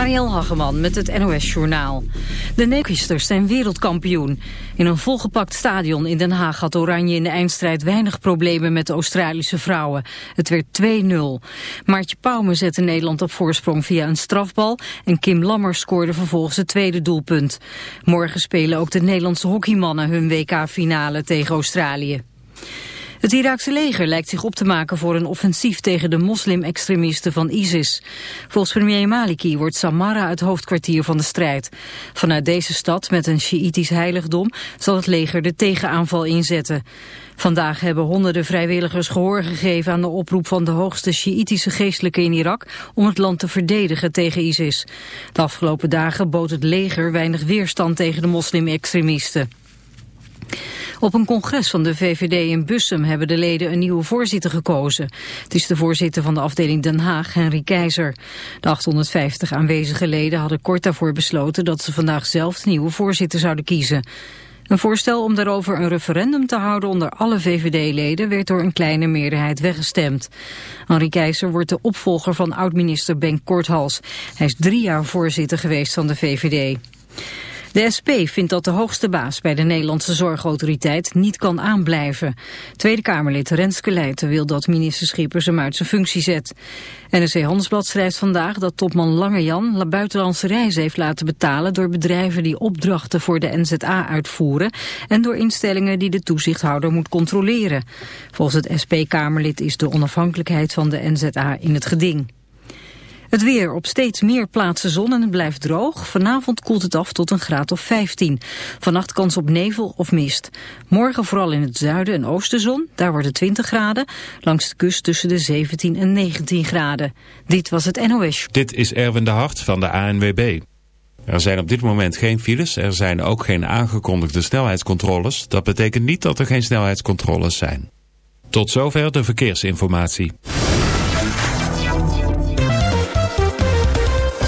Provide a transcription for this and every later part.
Marielle Hageman met het NOS Journaal. De Nederlanders zijn wereldkampioen. In een volgepakt stadion in Den Haag had Oranje in de eindstrijd weinig problemen met de Australische vrouwen. Het werd 2-0. Maartje Pauwme zette Nederland op voorsprong via een strafbal en Kim Lammers scoorde vervolgens het tweede doelpunt. Morgen spelen ook de Nederlandse hockeymannen hun WK-finale tegen Australië. Het Iraakse leger lijkt zich op te maken voor een offensief tegen de moslim-extremisten van ISIS. Volgens premier Maliki wordt Samarra het hoofdkwartier van de strijd. Vanuit deze stad met een Sjiïtisch heiligdom zal het leger de tegenaanval inzetten. Vandaag hebben honderden vrijwilligers gehoor gegeven aan de oproep van de hoogste Sjiïtische geestelijke in Irak om het land te verdedigen tegen ISIS. De afgelopen dagen bood het leger weinig weerstand tegen de moslim-extremisten. Op een congres van de VVD in Bussum hebben de leden een nieuwe voorzitter gekozen. Het is de voorzitter van de afdeling Den Haag, Henry Keizer. De 850 aanwezige leden hadden kort daarvoor besloten dat ze vandaag zelf de nieuwe voorzitter zouden kiezen. Een voorstel om daarover een referendum te houden onder alle VVD-leden werd door een kleine meerderheid weggestemd. Henri Keizer wordt de opvolger van oud-minister Ben Korthals. Hij is drie jaar voorzitter geweest van de VVD. De SP vindt dat de hoogste baas bij de Nederlandse Zorgautoriteit niet kan aanblijven. Tweede Kamerlid Renske Leijten wil dat minister Schippers hem uit zijn functie zet. NRC Handelsblad schrijft vandaag dat topman Lange Jan buitenlandse reizen heeft laten betalen door bedrijven die opdrachten voor de NZA uitvoeren en door instellingen die de toezichthouder moet controleren. Volgens het SP-Kamerlid is de onafhankelijkheid van de NZA in het geding. Het weer op steeds meer plaatsen zon en het blijft droog. Vanavond koelt het af tot een graad of 15. Vannacht kans op nevel of mist. Morgen vooral in het zuiden en oosten zon. Daar wordt het 20 graden. Langs de kust tussen de 17 en 19 graden. Dit was het NOS. Dit is Erwin de Hart van de ANWB. Er zijn op dit moment geen files. Er zijn ook geen aangekondigde snelheidscontroles. Dat betekent niet dat er geen snelheidscontroles zijn. Tot zover de verkeersinformatie.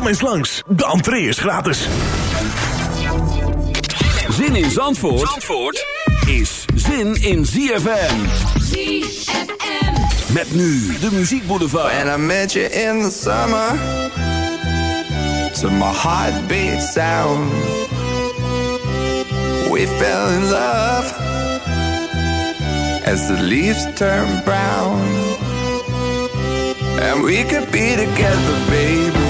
Kom eens langs, de entree is gratis. Zin in Zandvoort, Zandvoort is zin in ZFM. ZFM. Met nu de muziekboulevard. When I met you in the summer To my heartbeat sound We fell in love As the leaves turn brown And we could be together, baby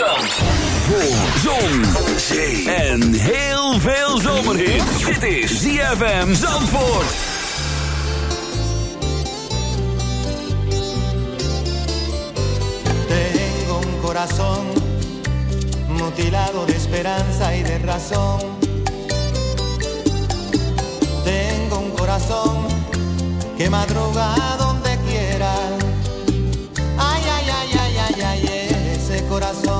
Zandvoort. Voor zon, zee en heel veel zomerhit. Dit is ZFM Zandvoort. Tengo un corazón mutilado de esperanza y de razón. Tengo un corazón que madruga donde quiera. Ay, ay, ay, ay, ay, ay, ese corazón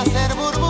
hacer burbujas.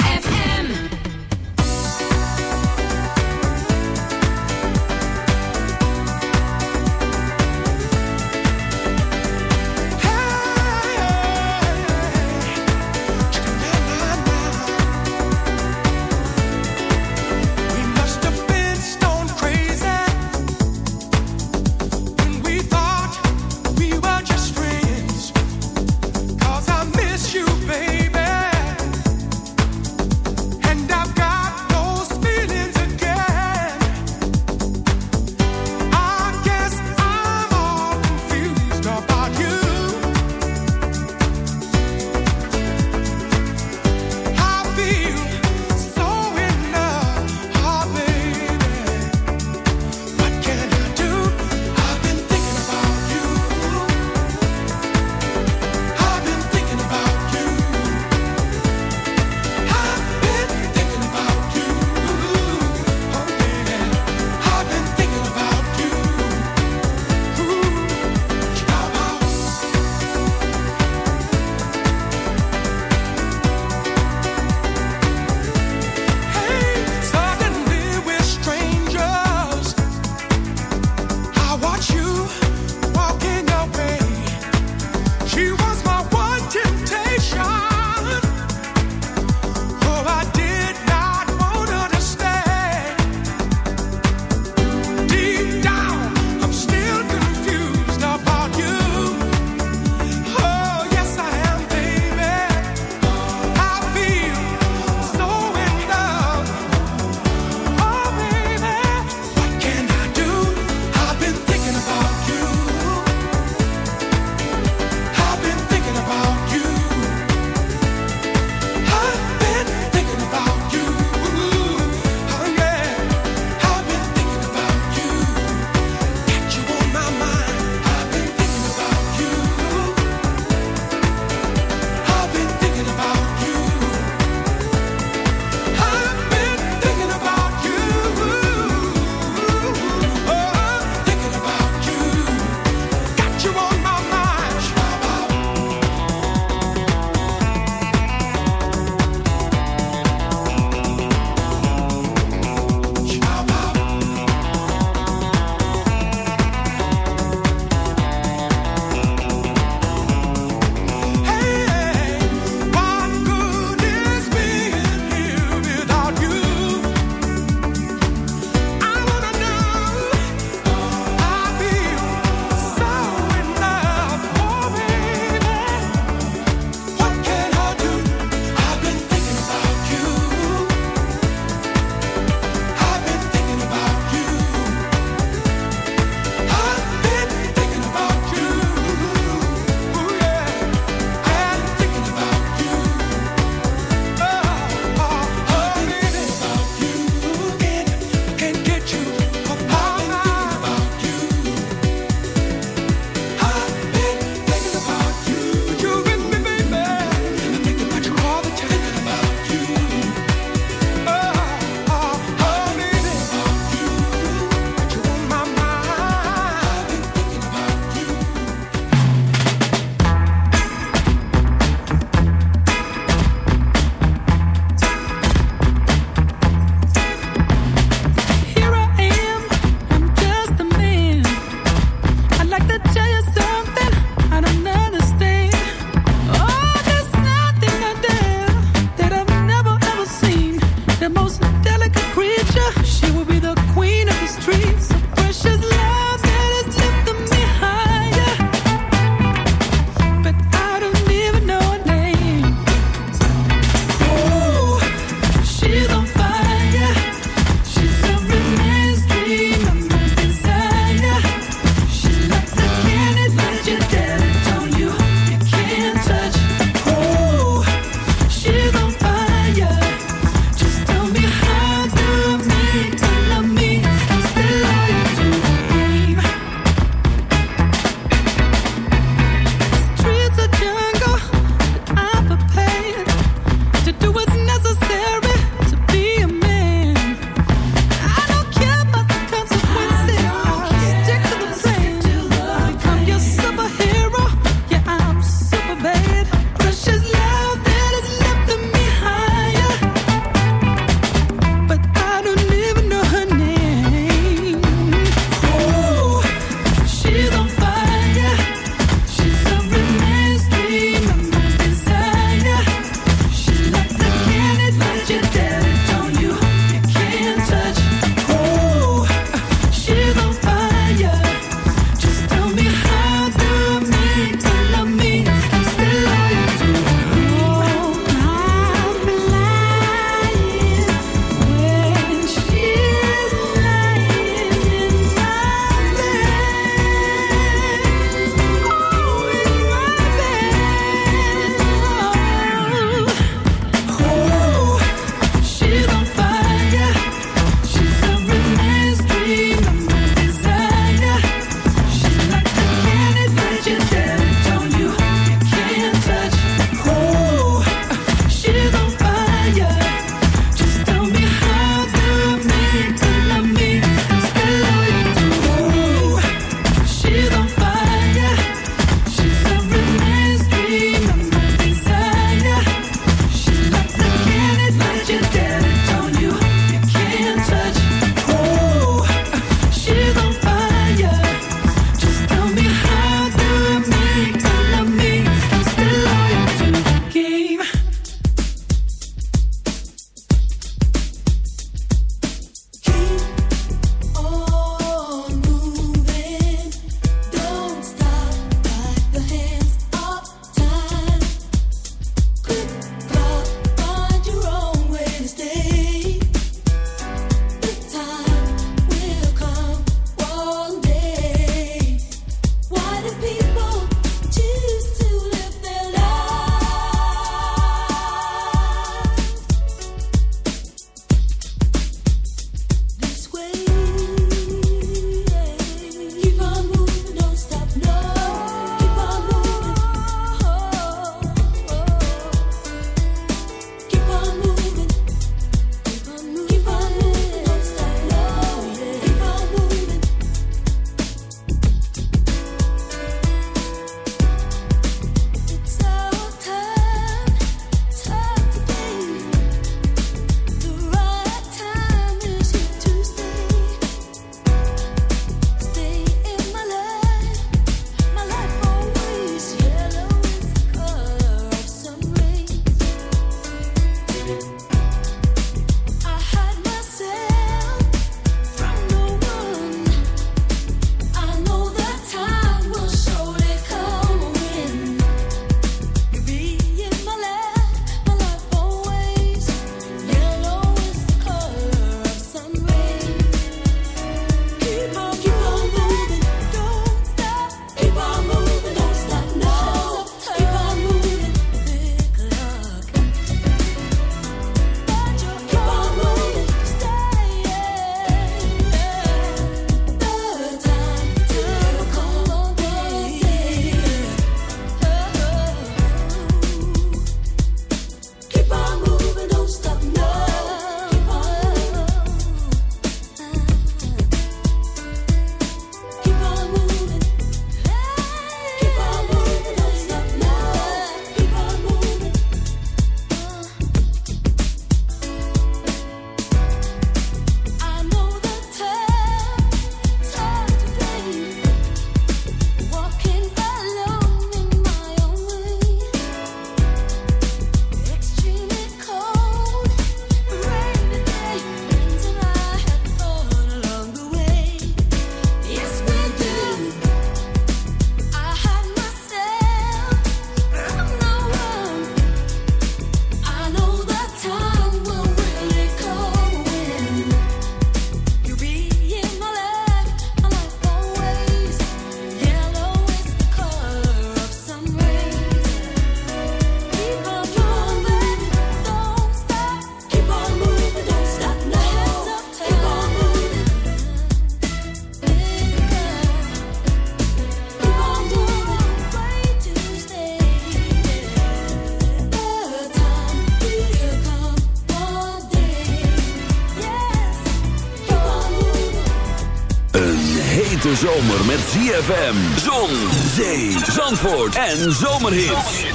IFM, Zon, Zee, Zandvoort en zomerhit.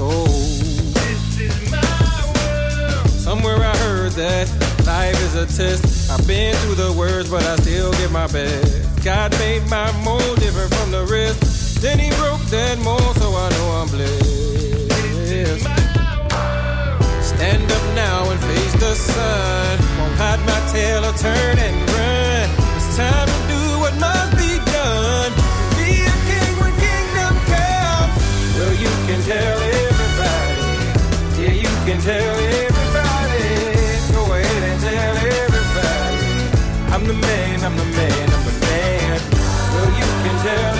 soul. This is my world. Somewhere I heard that life is a test. I've been through the worst, but I still get my best. God made my mold different from the rest. Then He broke that mold, so I know I'm blessed. Stand up now and face the sun. Won't hide my tail or turn and run. It's time to do what must be done. and tell everybody. Go ahead and tell everybody. I'm the man, I'm the man, I'm the man. Well, you can tell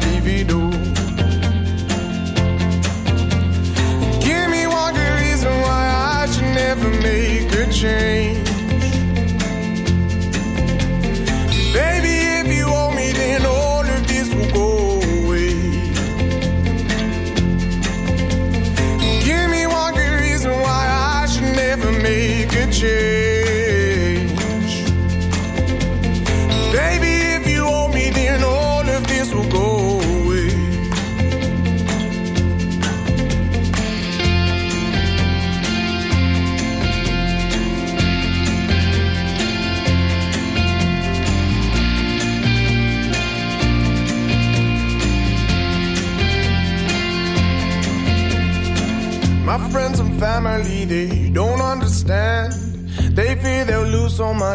I